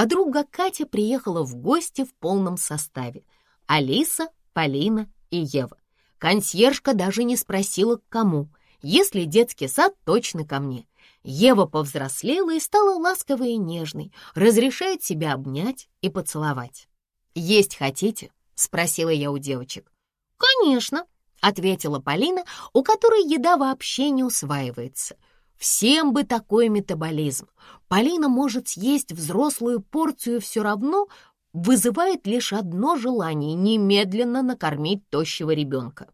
Подруга Катя приехала в гости в полном составе. Алиса, Полина и Ева. Консьержка даже не спросила, к кому. Если детский сад, точно ко мне. Ева повзрослела и стала ласковой и нежной, разрешает себя обнять и поцеловать. «Есть хотите?» — спросила я у девочек. «Конечно», — ответила Полина, у которой еда вообще не усваивается. Всем бы такой метаболизм. Полина может съесть взрослую порцию все равно, вызывает лишь одно желание — немедленно накормить тощего ребенка.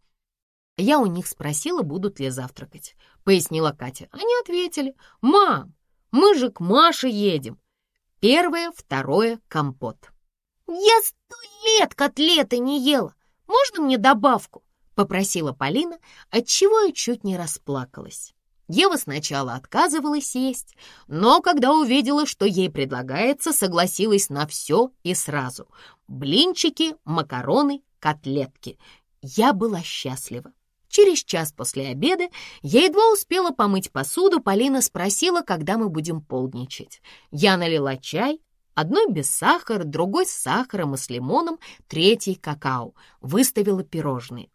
Я у них спросила, будут ли завтракать. Пояснила Катя. Они ответили, «Мам, мы же к Маше едем». Первое, второе — компот. «Я сто лет котлеты не ела. Можно мне добавку?» — попросила Полина, отчего я чуть не расплакалась. Ева сначала отказывалась есть, но когда увидела, что ей предлагается, согласилась на все и сразу. Блинчики, макароны, котлетки. Я была счастлива. Через час после обеда я едва успела помыть посуду, Полина спросила, когда мы будем полдничать. Я налила чай, одной без сахара, другой с сахаром и с лимоном, третий какао. Выставила пирожные.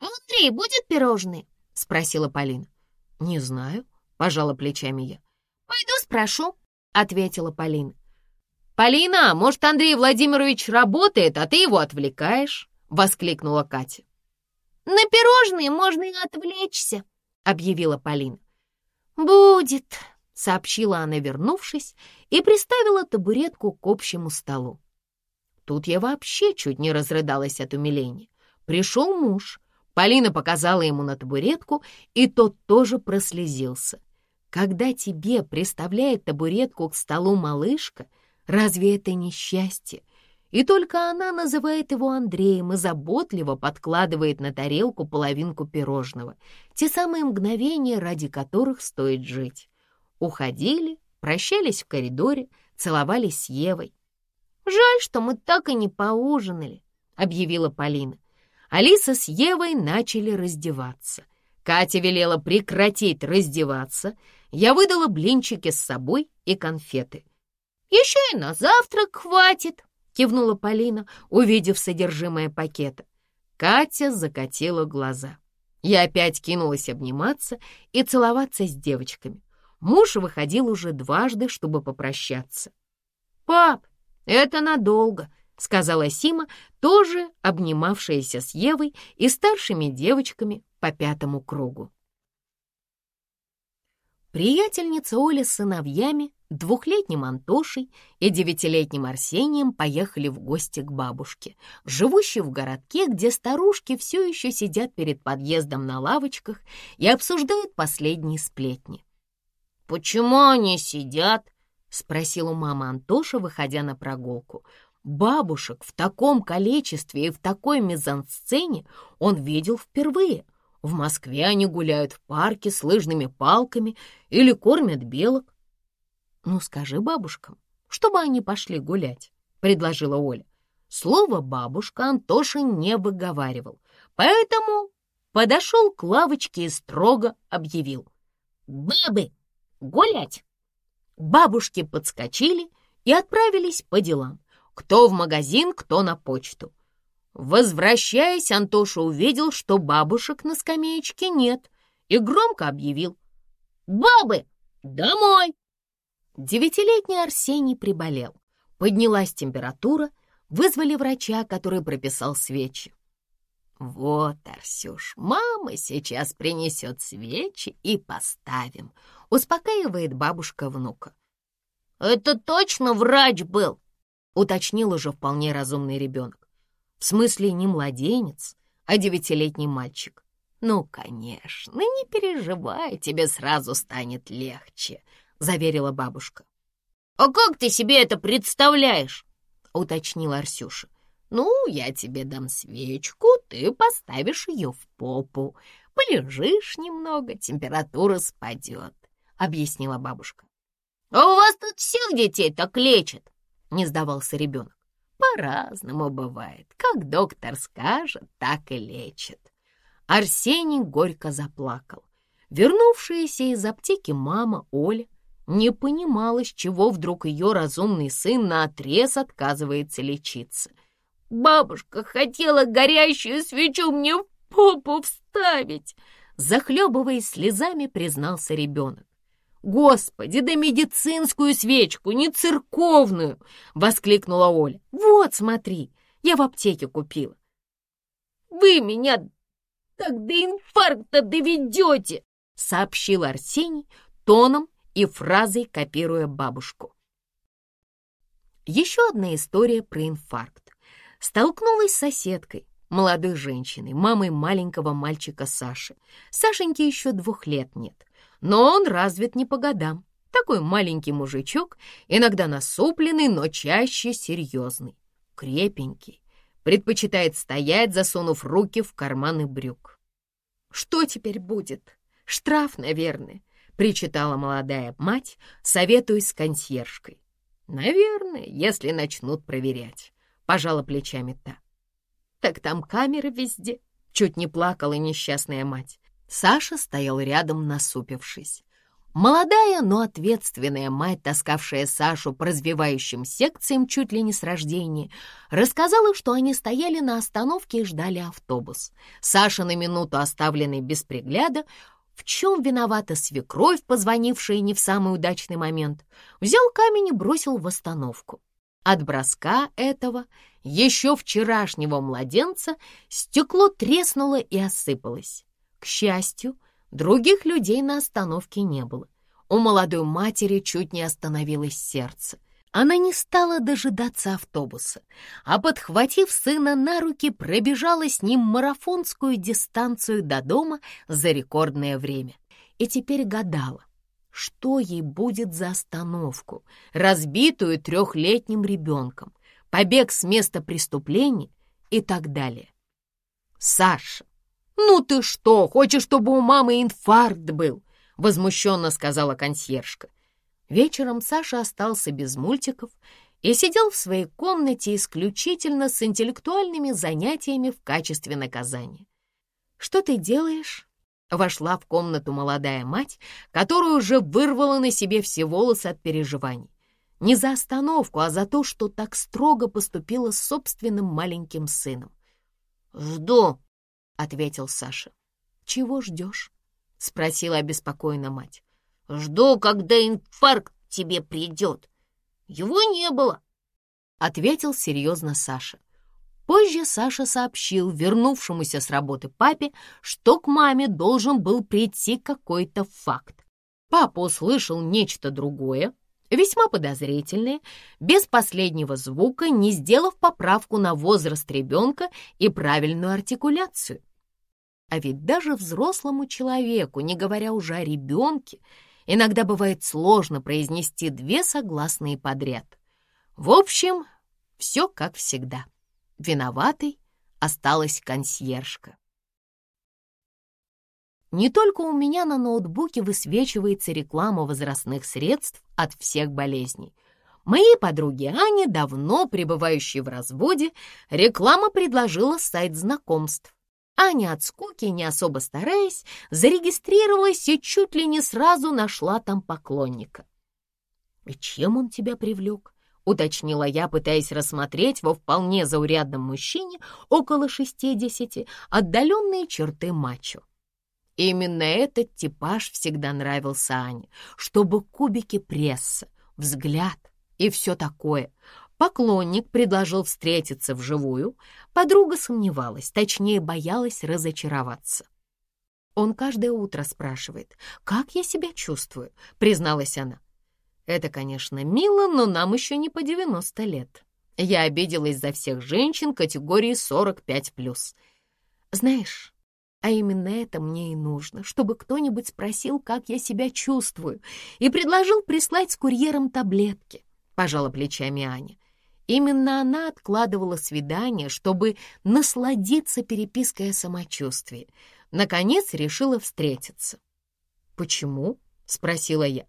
«Андрей, будет пирожные?» — спросила Полина. «Не знаю», — пожала плечами я. «Пойду спрошу», — ответила Полина. «Полина, может, Андрей Владимирович работает, а ты его отвлекаешь?» — воскликнула Катя. «На пирожные можно и отвлечься», — объявила Полина. «Будет», — сообщила она, вернувшись, и приставила табуретку к общему столу. Тут я вообще чуть не разрыдалась от умиления. Пришел муж, Полина показала ему на табуретку, и тот тоже прослезился. Когда тебе приставляет табуретку к столу малышка, разве это не счастье? И только она называет его Андреем и заботливо подкладывает на тарелку половинку пирожного, те самые мгновения, ради которых стоит жить. Уходили, прощались в коридоре, целовались с Евой. «Жаль, что мы так и не поужинали», — объявила Полина. Алиса с Евой начали раздеваться. Катя велела прекратить раздеваться. Я выдала блинчики с собой и конфеты. «Еще и на завтрак хватит», — кивнула Полина, увидев содержимое пакета. Катя закатила глаза. Я опять кинулась обниматься и целоваться с девочками. Муж выходил уже дважды, чтобы попрощаться. «Пап, это надолго», — сказала Сима, тоже обнимавшаяся с Евой и старшими девочками по пятому кругу. Приятельница Оля с сыновьями, двухлетним Антошей и девятилетним Арсением поехали в гости к бабушке, живущей в городке, где старушки все еще сидят перед подъездом на лавочках и обсуждают последние сплетни. «Почему они сидят?» — спросила мама Антоша, выходя на прогулку — Бабушек в таком количестве и в такой мизансцене он видел впервые. В Москве они гуляют в парке с лыжными палками или кормят белок. «Ну, скажи бабушкам, чтобы они пошли гулять», — предложила Оля. Слово «бабушка» Антоша не выговаривал, поэтому подошел к лавочке и строго объявил. «Бабы, гулять!» Бабушки подскочили и отправились по делам. Кто в магазин, кто на почту. Возвращаясь, Антоша увидел, что бабушек на скамеечке нет, и громко объявил «Бабы, домой!» Девятилетний Арсений приболел. Поднялась температура, вызвали врача, который прописал свечи. «Вот, Арсюш, мама сейчас принесет свечи и поставим», — успокаивает бабушка внука. «Это точно врач был?» Уточнил уже вполне разумный ребенок. В смысле не младенец, а девятилетний мальчик. «Ну, конечно, не переживай, тебе сразу станет легче», — заверила бабушка. «А как ты себе это представляешь?» — уточнил Арсюша. «Ну, я тебе дам свечку, ты поставишь ее в попу. Полежишь немного, температура спадет», — объяснила бабушка. «А у вас тут всех детей так лечат?» — не сдавался ребенок. «По-разному бывает. Как доктор скажет, так и лечит». Арсений горько заплакал. Вернувшаяся из аптеки мама Оля не понимала, с чего вдруг ее разумный сын наотрез отказывается лечиться. «Бабушка хотела горящую свечу мне в попу вставить!» Захлебываясь слезами, признался ребенок. «Господи, да медицинскую свечку, не церковную!» — воскликнула Оля. «Вот, смотри, я в аптеке купила». «Вы меня так до инфаркта доведете!» — сообщил Арсений тоном и фразой копируя бабушку. Еще одна история про инфаркт. Столкнулась с соседкой, молодой женщиной, мамой маленького мальчика Саши. Сашеньке еще двух лет нет, но он развит не по годам. Такой маленький мужичок, иногда насупленный, но чаще серьезный, крепенький. Предпочитает стоять, засунув руки в карманы брюк. «Что теперь будет? Штраф, наверное», — причитала молодая мать, советуясь с консьержкой. «Наверное, если начнут проверять», — пожала плечами та. Так там камеры везде. Чуть не плакала несчастная мать. Саша стоял рядом, насупившись. Молодая, но ответственная мать, таскавшая Сашу по развивающим секциям чуть ли не с рождения, рассказала, что они стояли на остановке и ждали автобус. Саша на минуту оставленный без пригляда, в чем виновата свекровь, позвонившая не в самый удачный момент, взял камень и бросил в остановку. От броска этого, еще вчерашнего младенца, стекло треснуло и осыпалось. К счастью, других людей на остановке не было. У молодой матери чуть не остановилось сердце. Она не стала дожидаться автобуса, а, подхватив сына на руки, пробежала с ним марафонскую дистанцию до дома за рекордное время. И теперь гадала, что ей будет за остановку, разбитую трехлетним ребенком, побег с места преступления и так далее. «Саша, ну ты что, хочешь, чтобы у мамы инфаркт был?» — возмущенно сказала консьержка. Вечером Саша остался без мультиков и сидел в своей комнате исключительно с интеллектуальными занятиями в качестве наказания. «Что ты делаешь?» Вошла в комнату молодая мать, которая уже вырвала на себе все волосы от переживаний. Не за остановку, а за то, что так строго поступила с собственным маленьким сыном. «Жду», — ответил Саша. «Чего ждешь?» — спросила обеспокоена мать. «Жду, когда инфаркт тебе придет. Его не было», — ответил серьезно Саша. Позже Саша сообщил вернувшемуся с работы папе, что к маме должен был прийти какой-то факт. Папа услышал нечто другое, весьма подозрительное, без последнего звука, не сделав поправку на возраст ребенка и правильную артикуляцию. А ведь даже взрослому человеку, не говоря уже о ребенке, иногда бывает сложно произнести две согласные подряд. В общем, все как всегда. Виноватой осталась консьержка. Не только у меня на ноутбуке высвечивается реклама возрастных средств от всех болезней. Моей подруге Ане, давно пребывающей в разводе, реклама предложила сайт знакомств. Аня от скуки, не особо стараясь, зарегистрировалась и чуть ли не сразу нашла там поклонника. И чем он тебя привлек? уточнила я, пытаясь рассмотреть во вполне заурядном мужчине около шестидесяти отдаленные черты мачо. Именно этот типаж всегда нравился Ане, чтобы кубики пресса, взгляд и все такое. Поклонник предложил встретиться вживую, подруга сомневалась, точнее боялась разочароваться. Он каждое утро спрашивает, как я себя чувствую, призналась она. Это, конечно, мило, но нам еще не по 90 лет. Я обиделась за всех женщин категории 45+. Знаешь, а именно это мне и нужно, чтобы кто-нибудь спросил, как я себя чувствую, и предложил прислать с курьером таблетки, пожала плечами Аня. Именно она откладывала свидание, чтобы насладиться перепиской о самочувствии. Наконец решила встретиться. «Почему?» — спросила я.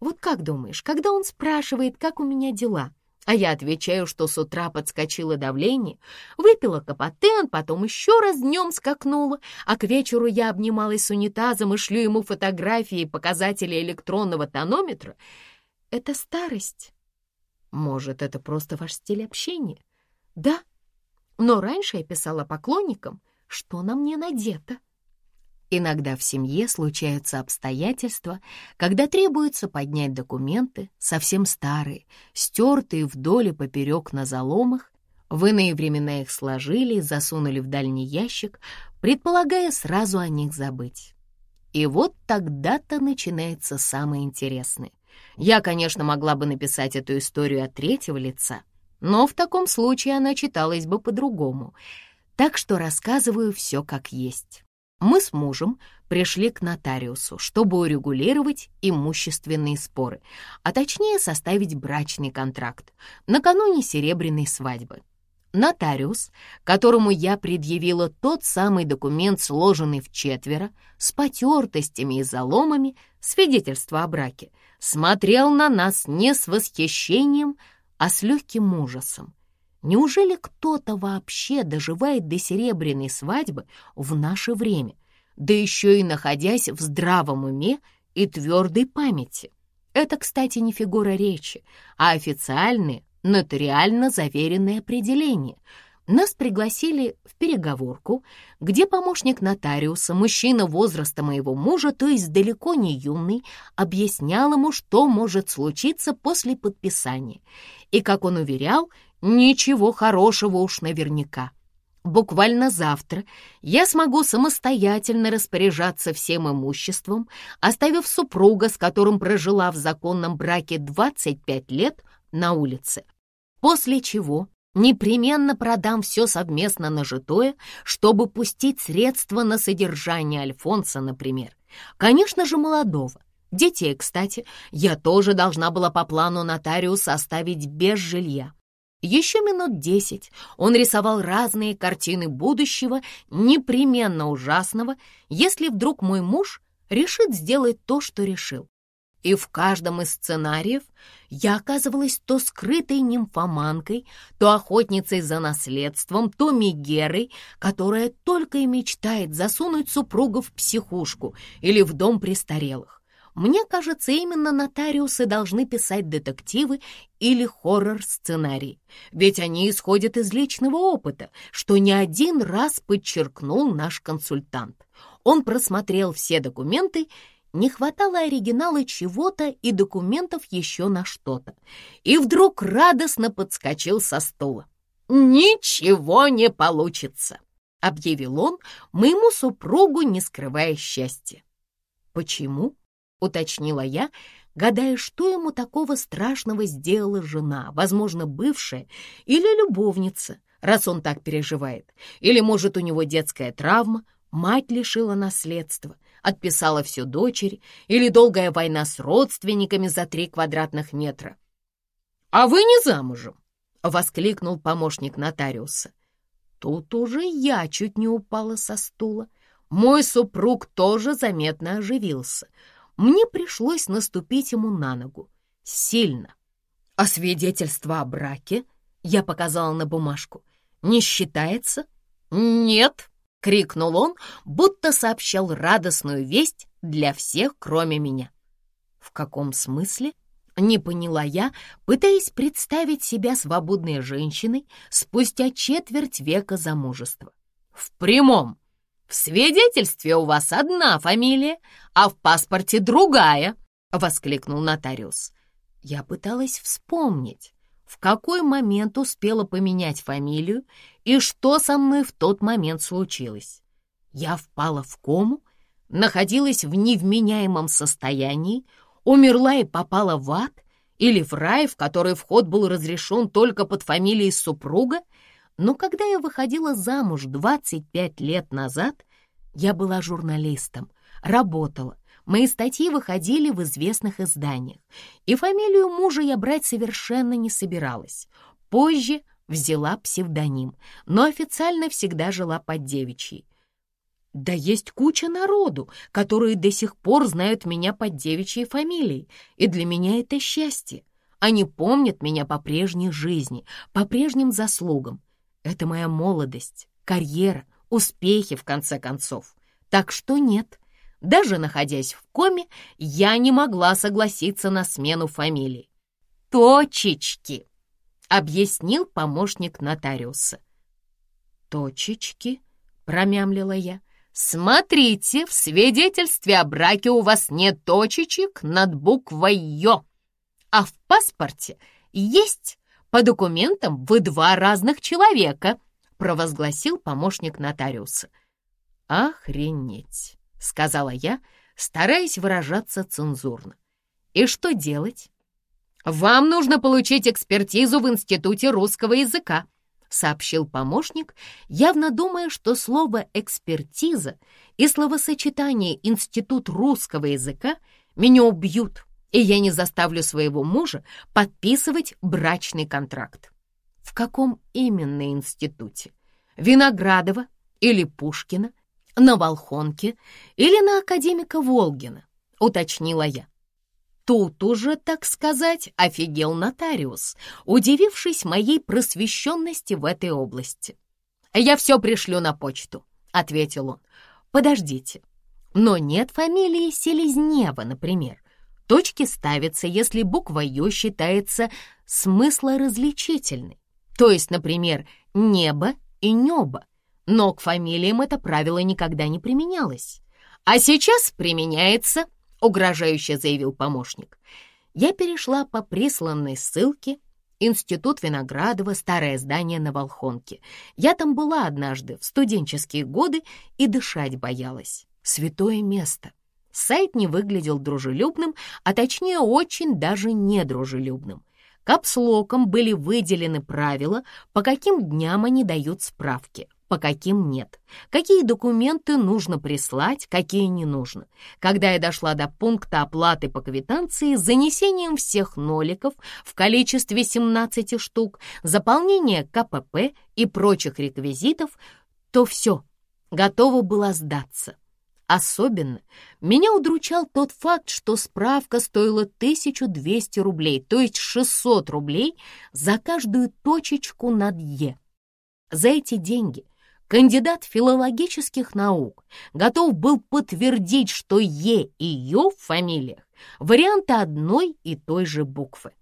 Вот как думаешь, когда он спрашивает, как у меня дела, А я отвечаю, что с утра подскочило давление, выпила капотен, потом еще раз днем скакнула, а к вечеру я обнималась с унитазом и шлю ему фотографии и показатели электронного тонометра. Это старость. Может, это просто ваш стиль общения? Да, но раньше я писала поклонникам, что на мне надето. Иногда в семье случаются обстоятельства, когда требуется поднять документы, совсем старые, стертые вдоль и поперек на заломах. В иные времена их сложили и засунули в дальний ящик, предполагая сразу о них забыть. И вот тогда-то начинается самое интересное. Я, конечно, могла бы написать эту историю от третьего лица, но в таком случае она читалась бы по-другому, так что рассказываю все как есть мы с мужем пришли к нотариусу, чтобы урегулировать имущественные споры, а точнее составить брачный контракт накануне серебряной свадьбы. Нотариус, которому я предъявила тот самый документ, сложенный в четверо, с потертостями и заломами, свидетельство о браке, смотрел на нас не с восхищением, а с легким ужасом. Неужели кто-то вообще доживает до серебряной свадьбы в наше время, да еще и находясь в здравом уме и твердой памяти? Это, кстати, не фигура речи, а официальное, нотариально заверенное определение. Нас пригласили в переговорку, где помощник нотариуса, мужчина возраста моего мужа, то есть далеко не юный, объяснял ему, что может случиться после подписания. И, как он уверял, Ничего хорошего уж наверняка. Буквально завтра я смогу самостоятельно распоряжаться всем имуществом, оставив супруга, с которым прожила в законном браке 25 лет, на улице. После чего непременно продам все совместно нажитое, чтобы пустить средства на содержание Альфонса, например. Конечно же, молодого. Детей, кстати, я тоже должна была по плану нотариуса оставить без жилья. Еще минут десять он рисовал разные картины будущего, непременно ужасного, если вдруг мой муж решит сделать то, что решил. И в каждом из сценариев я оказывалась то скрытой нимфоманкой, то охотницей за наследством, то мегерой, которая только и мечтает засунуть супруга в психушку или в дом престарелых. Мне кажется, именно нотариусы должны писать детективы или хоррор-сценарий, ведь они исходят из личного опыта, что не один раз подчеркнул наш консультант. Он просмотрел все документы, не хватало оригинала чего-то и документов еще на что-то, и вдруг радостно подскочил со стула. «Ничего не получится!» — объявил он моему супругу, не скрывая счастья. «Почему?» Уточнила я, гадая, что ему такого страшного сделала жена, возможно, бывшая или любовница, раз он так переживает. Или, может, у него детская травма, мать лишила наследства, отписала все дочери, или долгая война с родственниками за три квадратных метра. «А вы не замужем?» — воскликнул помощник нотариуса. Тут уже я чуть не упала со стула. Мой супруг тоже заметно оживился — мне пришлось наступить ему на ногу. Сильно. А свидетельство о браке, я показала на бумажку, не считается? Нет, крикнул он, будто сообщал радостную весть для всех, кроме меня. В каком смысле? Не поняла я, пытаясь представить себя свободной женщиной спустя четверть века замужества. В прямом, в свидетельстве у вас одна фамилия, а в паспорте другая!» — воскликнул нотариус. Я пыталась вспомнить, в какой момент успела поменять фамилию и что со мной в тот момент случилось. Я впала в кому, находилась в невменяемом состоянии, умерла и попала в ад или в рай, в который вход был разрешен только под фамилией супруга — но когда я выходила замуж 25 лет назад, я была журналистом, работала. Мои статьи выходили в известных изданиях, и фамилию мужа я брать совершенно не собиралась. Позже взяла псевдоним, но официально всегда жила под девичьей. Да есть куча народу, которые до сих пор знают меня под девичьей фамилией, и для меня это счастье. Они помнят меня по прежней жизни, по прежним заслугам. Это моя молодость, карьера, успехи, в конце концов. Так что нет, даже находясь в коме, я не могла согласиться на смену фамилии. «Точечки», — объяснил помощник нотариуса. «Точечки», — промямлила я. «Смотрите, в свидетельстве о браке у вас нет точечек над буквой «ё», а в паспорте есть. По документам вы два разных человека», — провозгласил помощник нотариуса. «Охренеть», — сказала я, стараясь выражаться цензурно. «И что делать?» «Вам нужно получить экспертизу в Институте русского языка», сообщил помощник, явно думая, что слово «экспертиза» и словосочетание «институт русского языка» меня убьют, и я не заставлю своего мужа подписывать брачный контракт. В каком именно институте? Виноградова или Пушкина? На Волхонке или на академика Волгина? Уточнила я. Тут уже, так сказать, офигел нотариус, удивившись моей просвещенности в этой области. «Я все пришлю на почту», — ответил он. «Подождите, но нет фамилии Селезнева, например. Точки ставятся, если буква «ё» считается смыслоразличительной. То есть, например, «небо» и «нёбо». Но к фамилиям это правило никогда не применялось. А сейчас применяется — угрожающе заявил помощник. Я перешла по присланной ссылке Институт Виноградова, старое здание на Волхонке. Я там была однажды, в студенческие годы, и дышать боялась. Святое место. Сайт не выглядел дружелюбным, а точнее очень даже недружелюбным. Капслоком были выделены правила, по каким дням они дают справки по каким нет, какие документы нужно прислать, какие не нужно. Когда я дошла до пункта оплаты по квитанции с занесением всех ноликов в количестве 17 штук, заполнение КПП и прочих реквизитов, то все, готова была сдаться. Особенно меня удручал тот факт, что справка стоила 1200 рублей, то есть 600 рублей за каждую точечку над «е». За эти деньги кандидат филологических наук готов был подтвердить, что «е» и «ё» в фамилиях — варианты одной и той же буквы.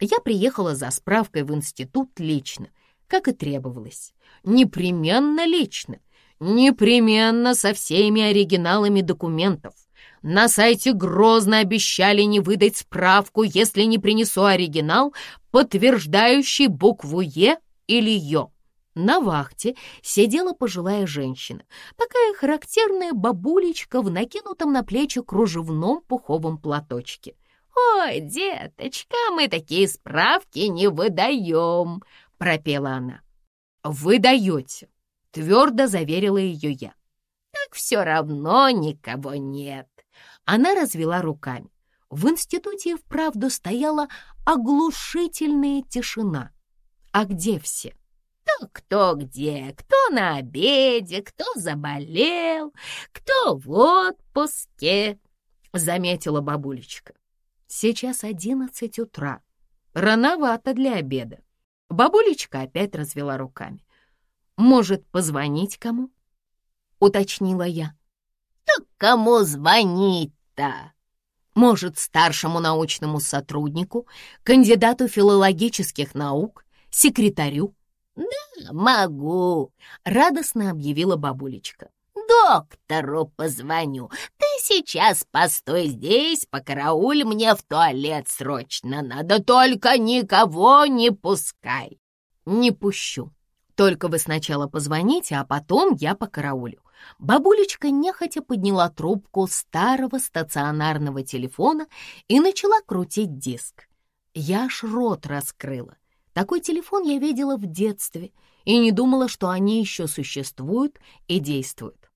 Я приехала за справкой в институт лично, как и требовалось. Непременно лично, непременно со всеми оригиналами документов. На сайте грозно обещали не выдать справку, если не принесу оригинал, подтверждающий букву «е» или «ё». На вахте сидела пожилая женщина, такая характерная бабулечка в накинутом на плечи кружевном пуховом платочке. «Ой, деточка, мы такие справки не выдаем!» — пропела она. «Вы даете!» — твердо заверила ее я. «Так все равно никого нет!» Она развела руками. В институте вправду стояла оглушительная тишина. «А где все?» кто где, кто на обеде, кто заболел, кто в отпуске, — заметила бабулечка. Сейчас одиннадцать утра. Рановато для обеда. Бабулечка опять развела руками. «Может, позвонить кому?» — уточнила я. «Так кому звонить-то?» «Может, старшему научному сотруднику, кандидату филологических наук, секретарю?» «Да, могу», — радостно объявила бабулечка. «Доктору позвоню. Ты сейчас постой здесь, покарауль мне в туалет срочно надо, только никого не пускай». «Не пущу. Только вы сначала позвоните, а потом я покараулю». Бабулечка нехотя подняла трубку старого стационарного телефона и начала крутить диск. Я аж рот раскрыла. Такой телефон я видела в детстве и не думала, что они еще существуют и действуют.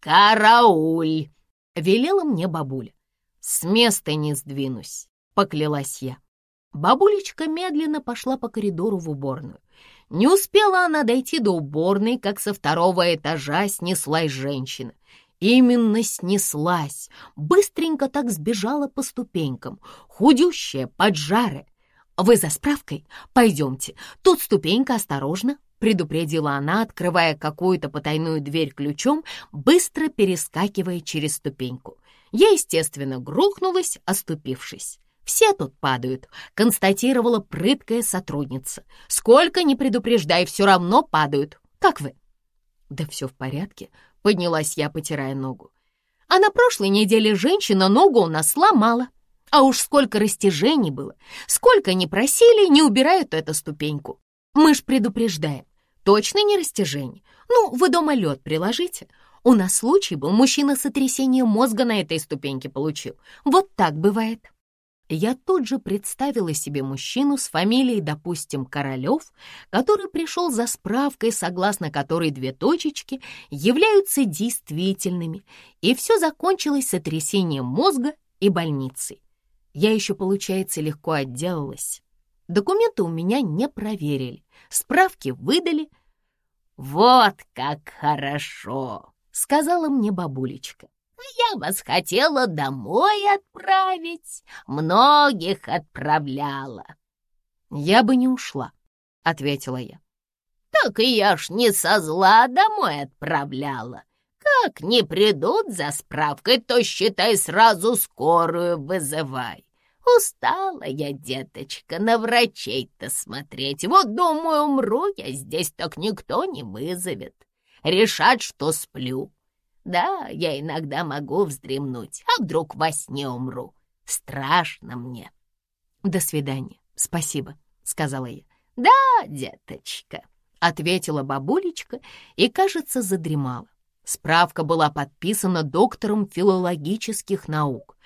«Карауль!» — велела мне бабуля. «С места не сдвинусь», — поклялась я. Бабулечка медленно пошла по коридору в уборную. Не успела она дойти до уборной, как со второго этажа снеслась женщина. Именно снеслась, быстренько так сбежала по ступенькам, худющая, поджарая, «Вы за справкой? Пойдемте. Тут ступенька, осторожно», — предупредила она, открывая какую-то потайную дверь ключом, быстро перескакивая через ступеньку. Я, естественно, грохнулась, оступившись. «Все тут падают», — констатировала прыткая сотрудница. «Сколько ни предупреждай, все равно падают. Как вы?» «Да все в порядке», — поднялась я, потирая ногу. «А на прошлой неделе женщина ногу у нас сломала. А уж сколько растяжений было, сколько не просили, не убирают эту ступеньку. Мы ж предупреждаем. Точно не растяжение. Ну, вы дома лед приложите. У нас случай был, мужчина сотрясение мозга на этой ступеньке получил. Вот так бывает. Я тут же представила себе мужчину с фамилией, допустим, Королев, который пришел за справкой, согласно которой две точечки являются действительными, и все закончилось сотрясением мозга и больницей. Я еще, получается, легко отделалась. Документы у меня не проверили, справки выдали. «Вот как хорошо!» — сказала мне бабулечка. «Я вас хотела домой отправить, многих отправляла». «Я бы не ушла», — ответила я. «Так и я ж не со зла домой отправляла. Как не придут за справкой, то, считай, сразу скорую вызывай. Устала я, деточка, на врачей-то смотреть. Вот, думаю, умру я здесь, так никто не вызовет. Решат, что сплю. Да, я иногда могу вздремнуть, а вдруг во сне умру. Страшно мне. До свидания, спасибо, сказала я. Да, деточка, ответила бабулечка и, кажется, задремала. Справка была подписана доктором филологических наук.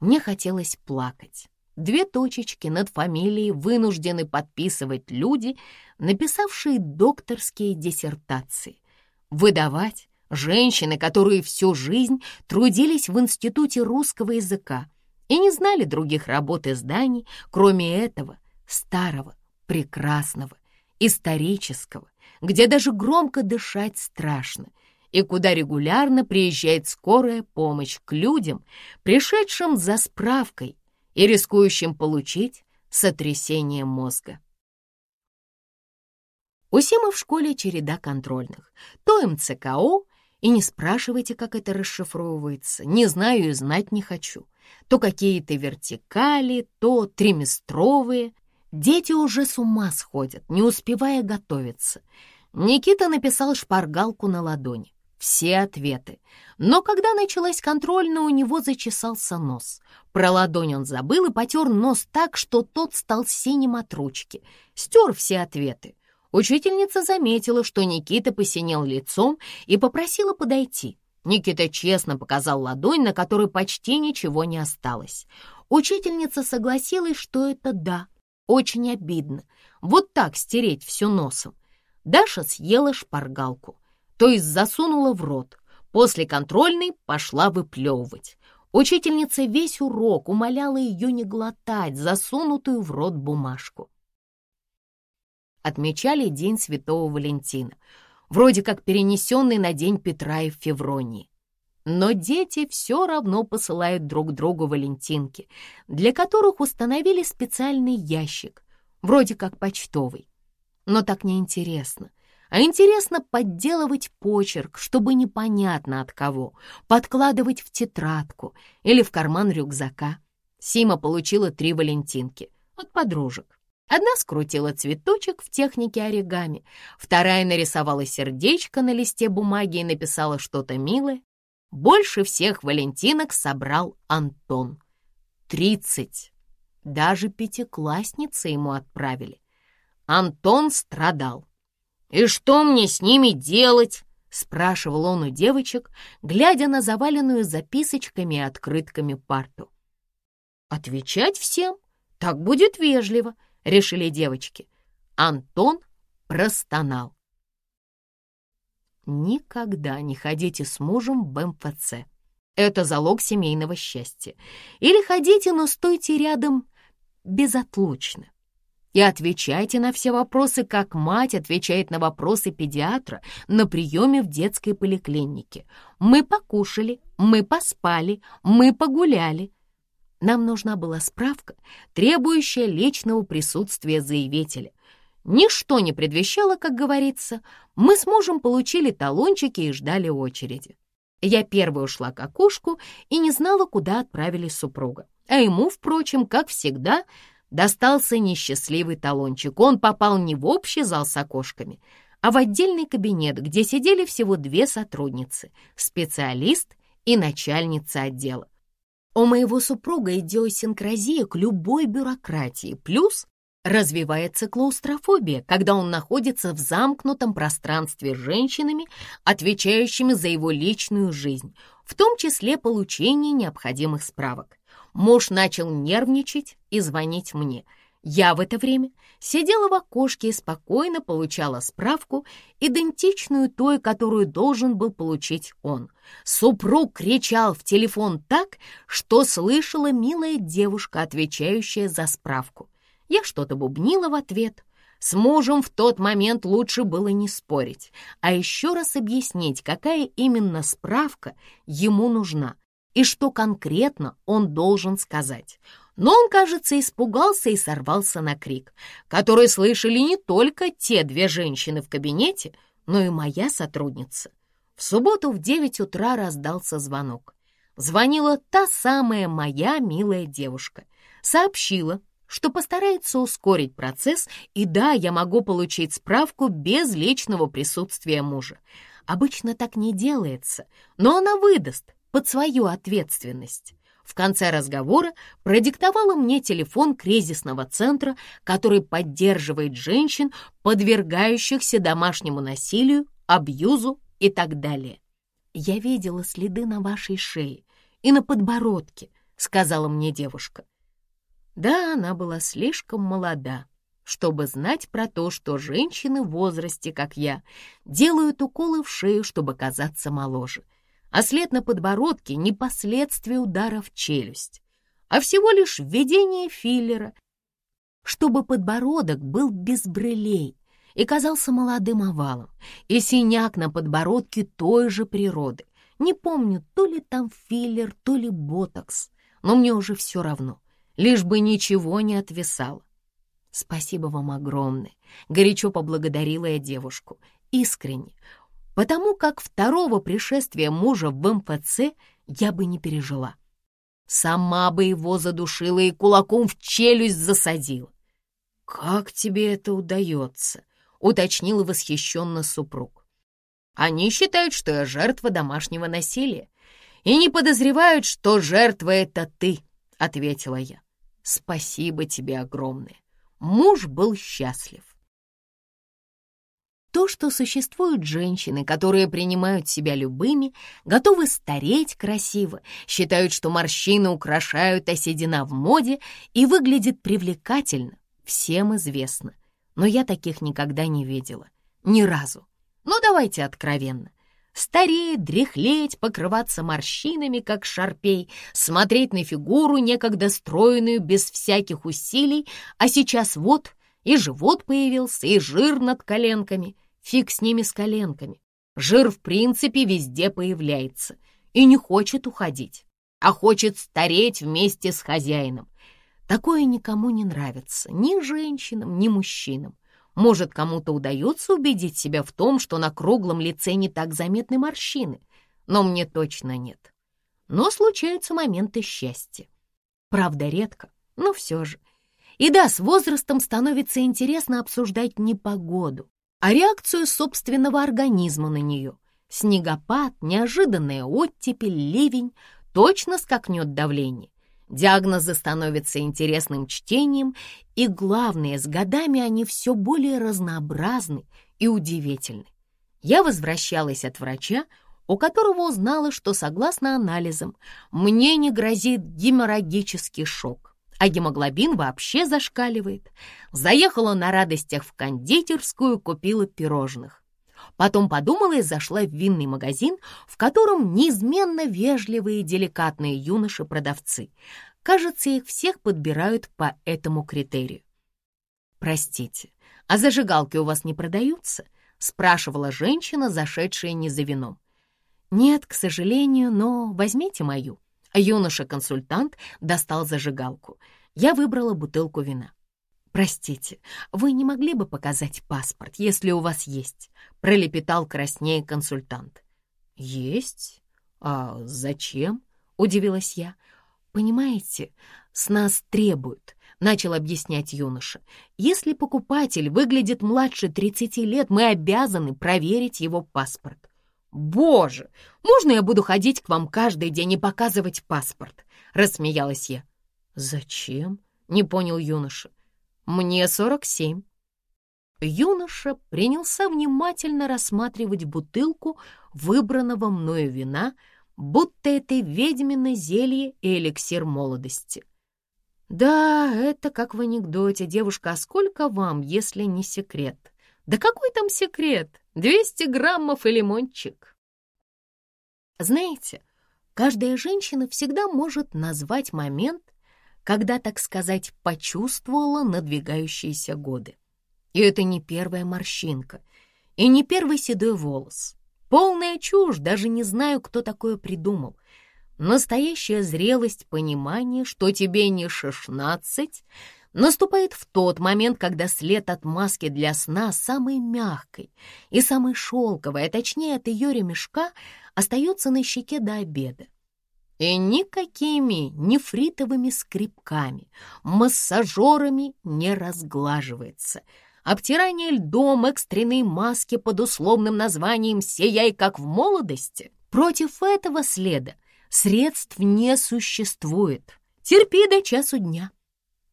Мне хотелось плакать. Две точечки над фамилией вынуждены подписывать люди, написавшие докторские диссертации. Выдавать женщины, которые всю жизнь трудились в Институте русского языка и не знали других работ и зданий, кроме этого старого, прекрасного, исторического, где даже громко дышать страшно — и куда регулярно приезжает скорая помощь к людям, пришедшим за справкой и рискующим получить сотрясение мозга. У Симы в школе череда контрольных. То МЦКО, и не спрашивайте, как это расшифровывается, не знаю и знать не хочу. То какие-то вертикали, то триместровые. Дети уже с ума сходят, не успевая готовиться. Никита написал шпаргалку на ладони все ответы. Но когда началась контрольная, у него зачесался нос. Про ладонь он забыл и потер нос так, что тот стал синим от ручки. Стер все ответы. Учительница заметила, что Никита посинел лицом и попросила подойти. Никита честно показал ладонь, на которой почти ничего не осталось. Учительница согласилась, что это да, очень обидно. Вот так стереть все носом. Даша съела шпаргалку то есть засунула в рот. После контрольной пошла выплевывать. Учительница весь урок умоляла ее не глотать засунутую в рот бумажку. Отмечали День Святого Валентина, вроде как перенесенный на День Петра и Февронии. Но дети все равно посылают друг другу валентинки, для которых установили специальный ящик, вроде как почтовый. Но так неинтересно — а интересно подделывать почерк, чтобы непонятно от кого, подкладывать в тетрадку или в карман рюкзака. Сима получила три валентинки от подружек. Одна скрутила цветочек в технике оригами, вторая нарисовала сердечко на листе бумаги и написала что-то милое. Больше всех валентинок собрал Антон. Тридцать. Даже пятиклассницы ему отправили. Антон страдал. «И что мне с ними делать?» — спрашивал он у девочек, глядя на заваленную записочками и открытками парту. «Отвечать всем? Так будет вежливо», — решили девочки. Антон простонал. Никогда не ходите с мужем в МФЦ. Это залог семейного счастья. Или ходите, но стойте рядом безотлучно и отвечайте на все вопросы, как мать отвечает на вопросы педиатра на приеме в детской поликлинике. Мы покушали, мы поспали, мы погуляли. Нам нужна была справка, требующая личного присутствия заявителя. Ничто не предвещало, как говорится. Мы с мужем получили талончики и ждали очереди. Я первой ушла к окошку и не знала, куда отправили супруга. А ему, впрочем, как всегда, достался несчастливый талончик. Он попал не в общий зал с окошками, а в отдельный кабинет, где сидели всего две сотрудницы — специалист и начальница отдела. У моего супруга идиосинкразия к любой бюрократии, плюс развивается клаустрофобия, когда он находится в замкнутом пространстве с женщинами, отвечающими за его личную жизнь, в том числе получение необходимых справок. Муж начал нервничать и звонить мне. Я в это время сидела в окошке и спокойно получала справку, идентичную той, которую должен был получить он. Супруг кричал в телефон так, что слышала милая девушка, отвечающая за справку. Я что-то бубнила в ответ. С мужем в тот момент лучше было не спорить, а еще раз объяснить, какая именно справка ему нужна и что конкретно он должен сказать. Но он, кажется, испугался и сорвался на крик, который слышали не только те две женщины в кабинете, но и моя сотрудница. В субботу в девять утра раздался звонок. Звонила та самая моя милая девушка. Сообщила, что постарается ускорить процесс, и да, я могу получить справку без личного присутствия мужа. Обычно так не делается, но она выдаст под свою ответственность. В конце разговора продиктовала мне телефон кризисного центра, который поддерживает женщин, подвергающихся домашнему насилию, абьюзу и так далее. «Я видела следы на вашей шее и на подбородке», — сказала мне девушка. Да, она была слишком молода, чтобы знать про то, что женщины в возрасте, как я, делают уколы в шею, чтобы казаться моложе. А след на подбородке — не последствия удара в челюсть, а всего лишь введение филлера, чтобы подбородок был без брылей и казался молодым овалом, и синяк на подбородке той же природы. Не помню, то ли там филлер, то ли ботокс, но мне уже все равно лишь бы ничего не отвисало. Спасибо вам огромное, горячо поблагодарила я девушку, искренне, потому как второго пришествия мужа в МФЦ я бы не пережила. Сама бы его задушила и кулаком в челюсть засадила. «Как тебе это удается?» — уточнил восхищенно супруг. «Они считают, что я жертва домашнего насилия, и не подозревают, что жертва — это ты», — ответила я. Спасибо тебе огромное. Муж был счастлив. То, что существуют женщины, которые принимают себя любыми, готовы стареть красиво, считают, что морщины украшают, а седина в моде и выглядит привлекательно, всем известно. Но я таких никогда не видела. Ни разу. Ну, давайте откровенно стареть, дряхлеть, покрываться морщинами, как шарпей, смотреть на фигуру, некогда стройную, без всяких усилий, а сейчас вот и живот появился, и жир над коленками. Фиг с ними с коленками. Жир, в принципе, везде появляется и не хочет уходить, а хочет стареть вместе с хозяином. Такое никому не нравится, ни женщинам, ни мужчинам. Может, кому-то удается убедить себя в том, что на круглом лице не так заметны морщины, но мне точно нет. Но случаются моменты счастья. Правда, редко, но все же. И да, с возрастом становится интересно обсуждать не погоду, а реакцию собственного организма на нее. Снегопад, неожиданная оттепель, ливень точно скакнет давление. Диагнозы становятся интересным чтением, и главное, с годами они все более разнообразны и удивительны. Я возвращалась от врача, у которого узнала, что, согласно анализам, мне не грозит геморрагический шок, а гемоглобин вообще зашкаливает. Заехала на радостях в кондитерскую, купила пирожных. Потом подумала и зашла в винный магазин, в котором неизменно вежливые и деликатные юноши-продавцы. Кажется, их всех подбирают по этому критерию. «Простите, а зажигалки у вас не продаются?» — спрашивала женщина, зашедшая не за вином. «Нет, к сожалению, но возьмите мою», — Юноша-консультант достал зажигалку. Я выбрала бутылку вина. «Простите, вы не могли бы показать паспорт, если у вас есть?» — пролепетал краснее консультант. «Есть? А зачем?» — удивилась я. «Понимаете, с нас требуют», — начал объяснять юноша. «Если покупатель выглядит младше 30 лет, мы обязаны проверить его паспорт». «Боже, можно я буду ходить к вам каждый день и показывать паспорт?» — рассмеялась я. «Зачем?» — не понял юноша. «Мне сорок семь». Юноша принялся внимательно рассматривать бутылку выбранного мною вина, будто это ведьмино зелье и эликсир молодости. «Да, это как в анекдоте. Девушка, а сколько вам, если не секрет?» «Да какой там секрет? Двести граммов и лимончик!» Знаете, каждая женщина всегда может назвать момент, когда, так сказать, почувствовала надвигающиеся годы. И это не первая морщинка, и не первый седой волос. Полная чушь, даже не знаю, кто такое придумал. Настоящая зрелость понимания, что тебе не шестнадцать, наступает в тот момент, когда след от маски для сна самой мягкой и самой шелковой, а точнее от ее ремешка, остается на щеке до обеда. И никакими нефритовыми скребками, массажерами не разглаживается. Обтирание льдом экстренной маски под условным названием «Сияй, как в молодости» против этого следа средств не существует. Терпи до часу дня.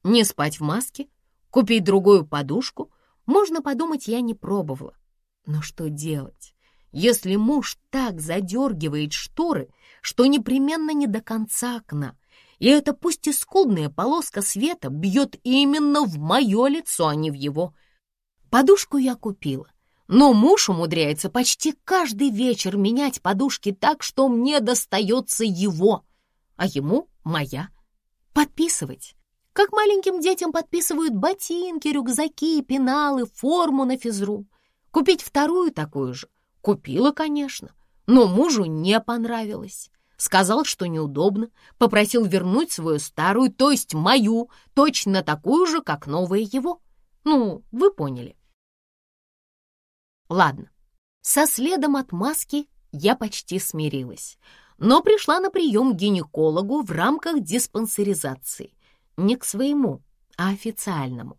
Не спать в маске, купить другую подушку. Можно подумать, я не пробовала. Но что делать? если муж так задергивает шторы, что непременно не до конца окна, и эта пусть и скудная полоска света бьет именно в мое лицо, а не в его. Подушку я купила, но муж умудряется почти каждый вечер менять подушки так, что мне достается его, а ему моя. Подписывать. Как маленьким детям подписывают ботинки, рюкзаки, пеналы, форму на физру. Купить вторую такую же, Купила, конечно, но мужу не понравилось. Сказал, что неудобно, попросил вернуть свою старую, то есть мою, точно такую же, как новая его. Ну, вы поняли. Ладно, со следом от маски я почти смирилась, но пришла на прием к гинекологу в рамках диспансеризации. Не к своему, а официальному.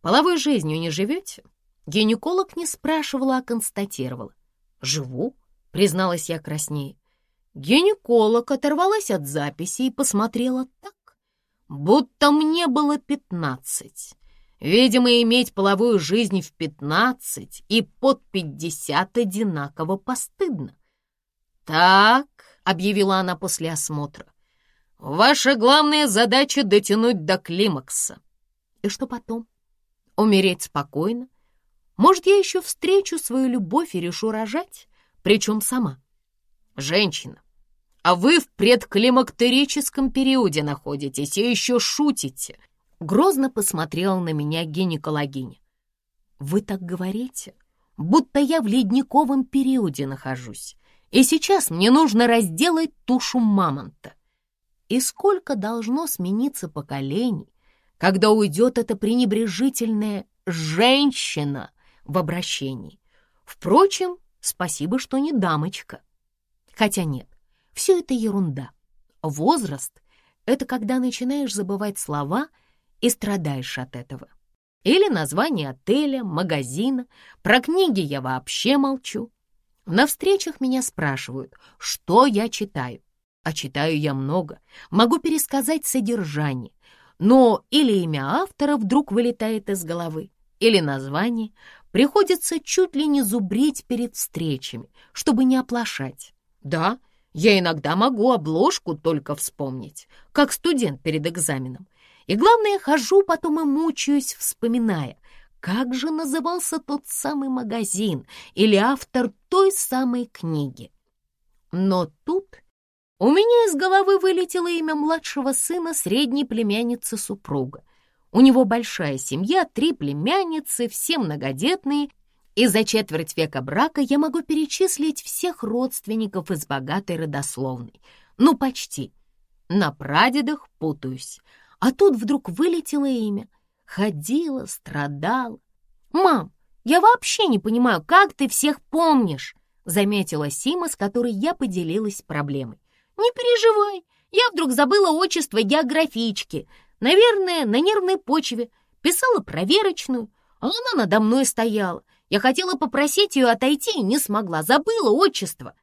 Половой жизнью не живете? Гинеколог не спрашивала, а констатировала. «Живу», — призналась я краснее. Гинеколог оторвалась от записи и посмотрела так, будто мне было пятнадцать. Видимо, иметь половую жизнь в пятнадцать и под пятьдесят одинаково постыдно. «Так», — объявила она после осмотра, — «ваша главная задача — дотянуть до климакса». «И что потом? Умереть спокойно, может, я еще встречу свою любовь и решу рожать, причем сама. Женщина, а вы в предклимактерическом периоде находитесь и еще шутите. Грозно посмотрела на меня гинекологиня. Вы так говорите, будто я в ледниковом периоде нахожусь, и сейчас мне нужно разделать тушу мамонта. И сколько должно смениться поколений, когда уйдет эта пренебрежительная женщина в обращении. Впрочем, спасибо, что не дамочка. Хотя нет, все это ерунда. Возраст — это когда начинаешь забывать слова и страдаешь от этого. Или название отеля, магазина, про книги я вообще молчу. На встречах меня спрашивают, что я читаю. А читаю я много, могу пересказать содержание, но или имя автора вдруг вылетает из головы, или название, приходится чуть ли не зубрить перед встречами, чтобы не оплошать. Да, я иногда могу обложку только вспомнить, как студент перед экзаменом. И главное, хожу потом и мучаюсь, вспоминая, как же назывался тот самый магазин или автор той самой книги. Но тут у меня из головы вылетело имя младшего сына средней племянницы супруга, у него большая семья, три племянницы, все многодетные, и за четверть века брака я могу перечислить всех родственников из богатой родословной. Ну, почти. на прадедах путаюсь. А тут вдруг вылетело имя. Ходила, страдала. «Мам, я вообще не понимаю, как ты всех помнишь?» заметила Сима, с которой я поделилась проблемой. «Не переживай, я вдруг забыла отчество географички. Наверное, на нервной почве. Писала проверочную, а она надо мной стояла. Я хотела попросить ее отойти и не смогла, забыла отчество».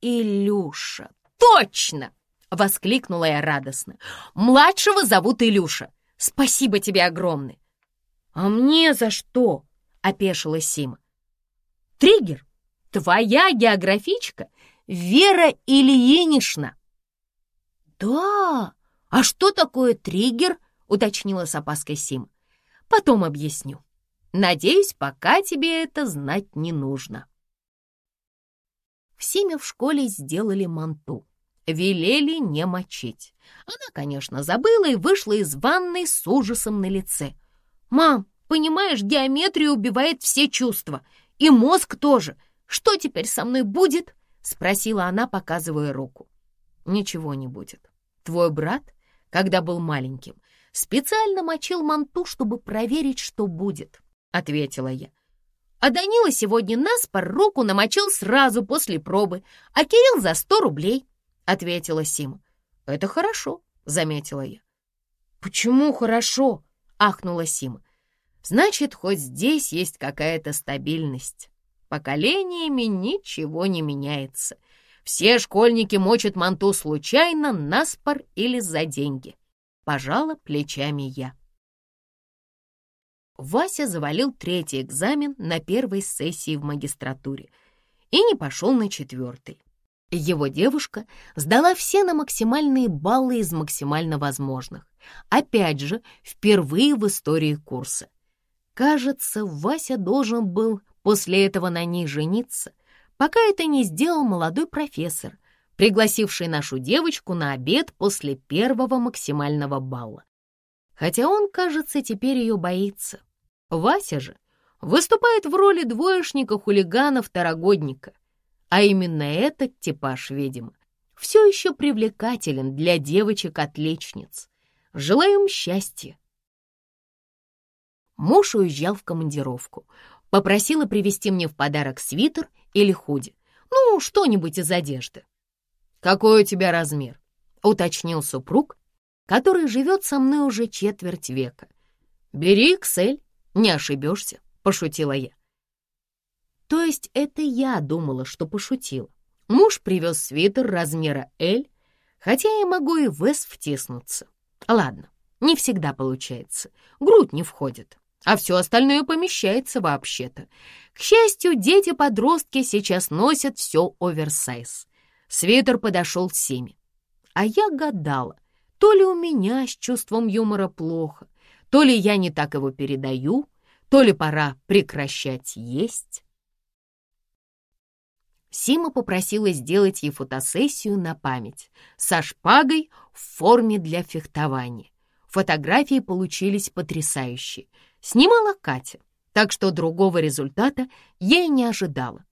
«Илюша, точно!» — воскликнула я радостно. «Младшего зовут Илюша. Спасибо тебе огромное!» «А мне за что?» — опешила Сима. «Триггер, твоя географичка Вера Ильинична!» «Да? А что такое триггер?» — уточнила с опаской Сима. «Потом объясню. Надеюсь, пока тебе это знать не нужно». В Симе в школе сделали манту. Велели не мочить. Она, конечно, забыла и вышла из ванной с ужасом на лице. «Мам, понимаешь, геометрия убивает все чувства. И мозг тоже. Что теперь со мной будет?» — спросила она, показывая руку. «Ничего не будет. Твой брат, когда был маленьким, специально мочил манту, чтобы проверить, что будет», — ответила я. А Данила сегодня наспор руку намочил сразу после пробы, а Кирилл за сто рублей, — ответила Сима. «Это хорошо», — заметила я. «Почему хорошо?» — ахнула Сима. «Значит, хоть здесь есть какая-то стабильность. Поколениями ничего не меняется. Все школьники мочат манту случайно, наспор или за деньги». Пожала плечами я. Вася завалил третий экзамен на первой сессии в магистратуре и не пошел на четвертый. Его девушка сдала все на максимальные баллы из максимально возможных. Опять же, впервые в истории курса. Кажется, Вася должен был после этого на ней жениться, пока это не сделал молодой профессор, пригласивший нашу девочку на обед после первого максимального балла. Хотя он, кажется, теперь ее боится. Вася же выступает в роли двоечника-хулигана-второгодника. А именно этот типаж, видимо, все еще привлекателен для девочек-отличниц. Желаем счастья. Муж уезжал в командировку. Попросила привезти мне в подарок свитер или худи. Ну, что-нибудь из одежды. «Какой у тебя размер?» — уточнил супруг, который живет со мной уже четверть века. «Бери XL, не ошибешься», — пошутила я. То есть это я думала, что пошутила. Муж привез свитер размера L, хотя я могу и в S втиснуться. Ладно, не всегда получается. Грудь не входит, а все остальное помещается вообще-то. К счастью, дети-подростки сейчас носят все оверсайз. Свитер подошел Симе. А я гадала, то ли у меня с чувством юмора плохо, то ли я не так его передаю, то ли пора прекращать есть. Сима попросила сделать ей фотосессию на память со шпагой в форме для фехтования. Фотографии получились потрясающие. Снимала Катя, так что другого результата я и не ожидала.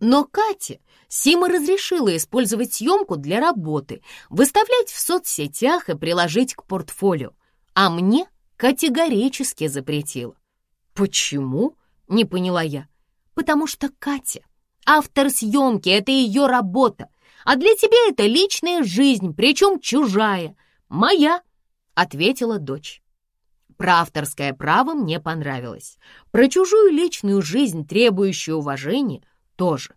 Но Кате Сима разрешила использовать съемку для работы, выставлять в соцсетях и приложить к портфолио, а мне категорически запретила. «Почему?» — не поняла я. «Потому что Катя — автор съемки, это ее работа, а для тебя это личная жизнь, причем чужая. Моя», — ответила дочь. Про авторское право мне понравилось. Про чужую личную жизнь, требующую уважения, тоже.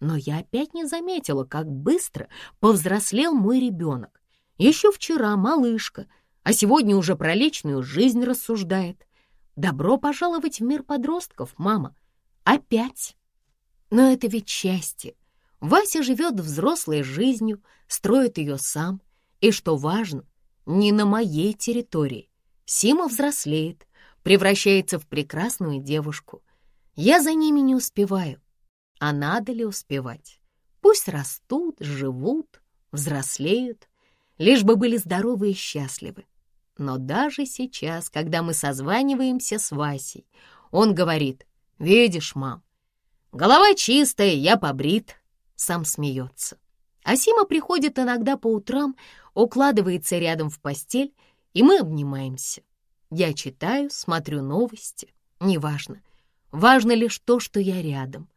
Но я опять не заметила, как быстро повзрослел мой ребенок. Еще вчера малышка, а сегодня уже про личную жизнь рассуждает. Добро пожаловать в мир подростков, мама. Опять. Но это ведь счастье. Вася живет взрослой жизнью, строит ее сам. И, что важно, не на моей территории. Сима взрослеет, превращается в прекрасную девушку. Я за ними не успеваю. А надо ли успевать? Пусть растут, живут, взрослеют, лишь бы были здоровы и счастливы. Но даже сейчас, когда мы созваниваемся с Васей, он говорит, «Видишь, мам, голова чистая, я побрит», сам смеется. Асима приходит иногда по утрам, укладывается рядом в постель, и мы обнимаемся. Я читаю, смотрю новости. Неважно. Важно лишь то, что я рядом.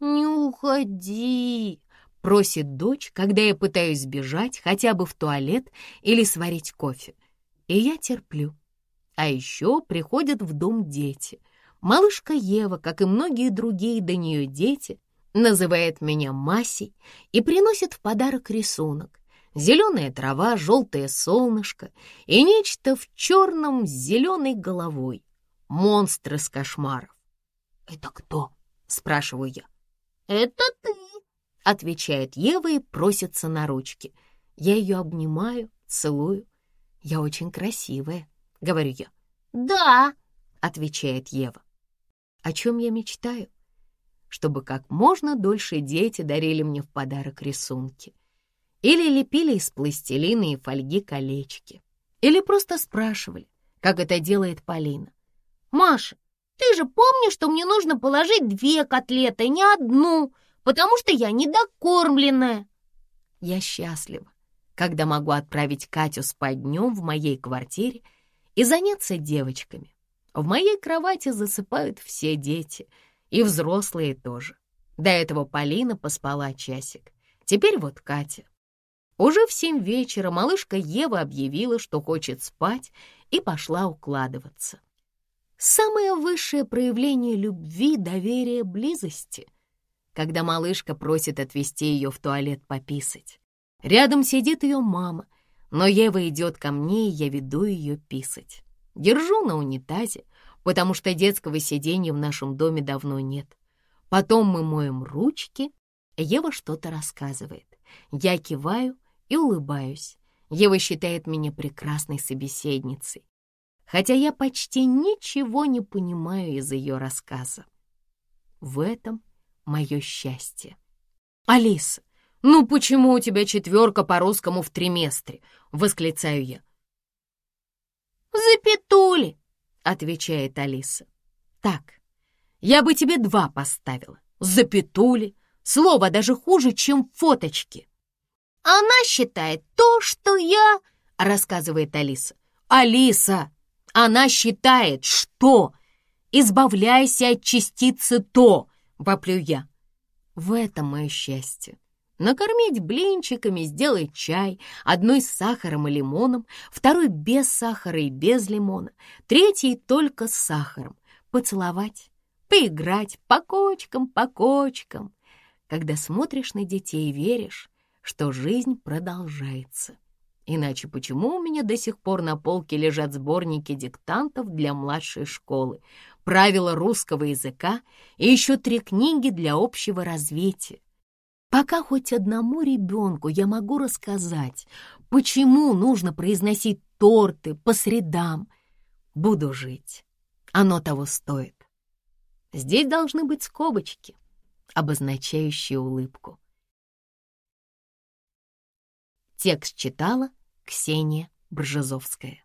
«Не уходи!» — просит дочь, когда я пытаюсь сбежать хотя бы в туалет или сварить кофе. И я терплю. А еще приходят в дом дети. Малышка Ева, как и многие другие до нее дети, называет меня Масей и приносит в подарок рисунок. Зеленая трава, желтое солнышко и нечто в черном с зеленой головой. Монстр из кошмаров. «Это кто?» — спрашиваю я. «Это ты», — отвечает Ева и просится на ручки. Я ее обнимаю, целую. «Я очень красивая», — говорю я. «Да», — отвечает Ева. О чем я мечтаю? Чтобы как можно дольше дети дарили мне в подарок рисунки. Или лепили из пластилина и фольги колечки. Или просто спрашивали, как это делает Полина. «Маша, ты же помнишь, что мне нужно положить две котлеты, не одну, потому что я недокормленная?» Я счастлива, когда могу отправить Катю спать днем в моей квартире и заняться девочками. В моей кровати засыпают все дети, и взрослые тоже. До этого Полина поспала часик. Теперь вот Катя. Уже в семь вечера малышка Ева объявила, что хочет спать, и пошла укладываться. Самое высшее проявление любви, доверия, близости, когда малышка просит отвезти ее в туалет пописать. Рядом сидит ее мама, но Ева идет ко мне, и я веду ее писать. Держу на унитазе, потому что детского сиденья в нашем доме давно нет. Потом мы моем ручки, Ева что-то рассказывает. Я киваю и улыбаюсь. Ева считает меня прекрасной собеседницей, хотя я почти ничего не понимаю из ее рассказа. В этом мое счастье. «Алиса, ну почему у тебя четверка по русскому в триместре?» — восклицаю я. «Запятули!» — отвечает Алиса. «Так, я бы тебе два поставила. Запятули. Слово даже хуже, чем фоточки». «Она считает то, что я...» — рассказывает Алиса. «Алиса, она считает, что...» «Избавляйся от частицы «то», — воплю я. В этом мое счастье. Накормить блинчиками, сделать чай, одной с сахаром и лимоном, второй без сахара и без лимона, третий только с сахаром, поцеловать, поиграть по кочкам, по кочкам. Когда смотришь на детей, веришь, что жизнь продолжается. Иначе почему у меня до сих пор на полке лежат сборники диктантов для младшей школы, правила русского языка и еще три книги для общего развития? Пока хоть одному ребенку я могу рассказать, почему нужно произносить торты по средам, буду жить. Оно того стоит. Здесь должны быть скобочки, обозначающие улыбку. Текст читала Ксения Бржезовская.